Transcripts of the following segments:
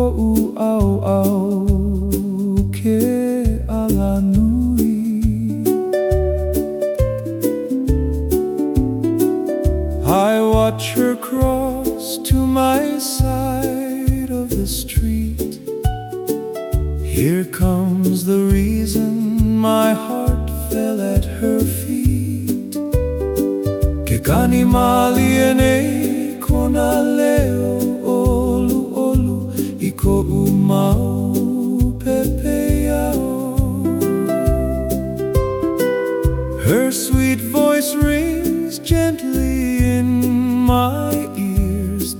Oh, oh. ala nui. I watch her cross to my side of the street. Here comes the reason my heart fell at her feet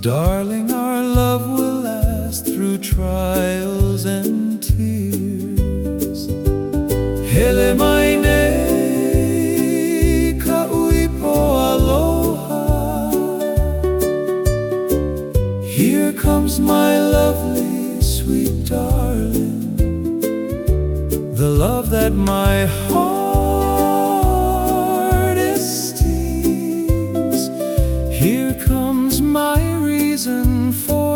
Darling, our love will last through trials and tears. Hele maine ka uipo aloha. Here comes my lovely sweet darling. The love that my heart Here comes reason for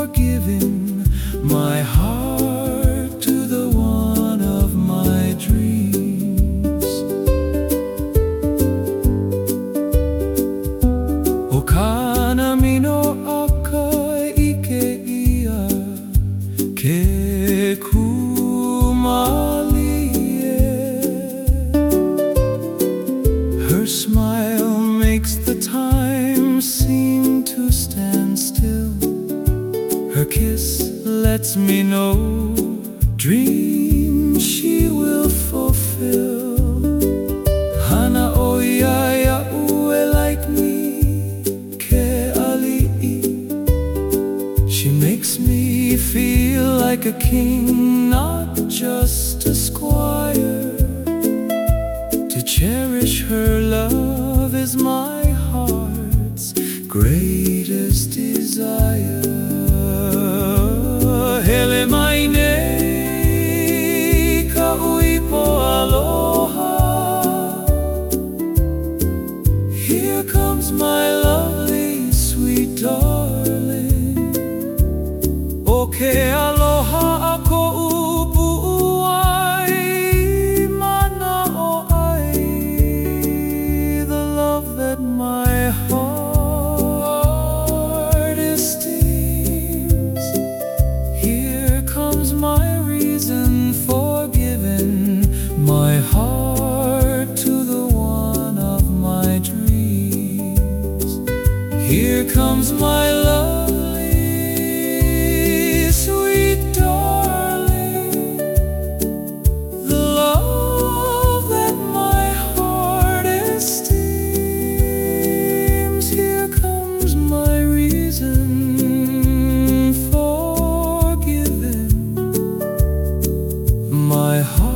Her kiss lets me know dreams she will fulfill. Hana o ya ue like me ke ali'i She makes me feel like a king, not just a squire. To cherish her love is my heart's greatest desire Here comes my lovely, sweet darling. The love that my heart esteems. Here comes my reason for giving my heart.